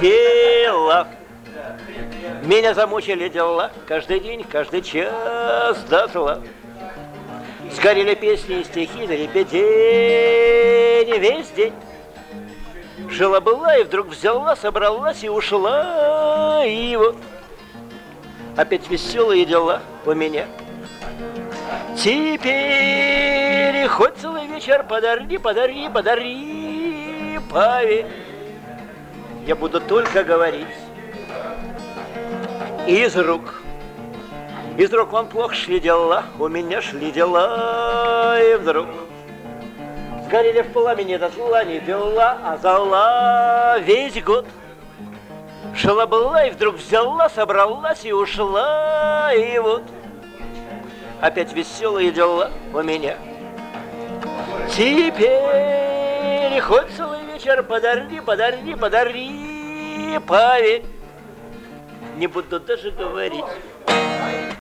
Дела. Меня замучили дела каждый день, каждый час дотла. Сгорели песни и стихи на репетень весь день. Жила-была и вдруг взяла, собралась и ушла, и вот опять веселые дела у меня. Теперь хоть целый вечер подари, подари, подари, поверь, я буду только говорить из рук. Из рук вам плохо шли дела, у меня шли дела, и вдруг Сгорели в пламени дотла не дела, а зала весь год. Шла-была и вдруг взяла, собралась и ушла, и вот опять веселые дела у меня. Теперь хоть целый вечер подари, подари, подари, поверь, не буду даже говорить.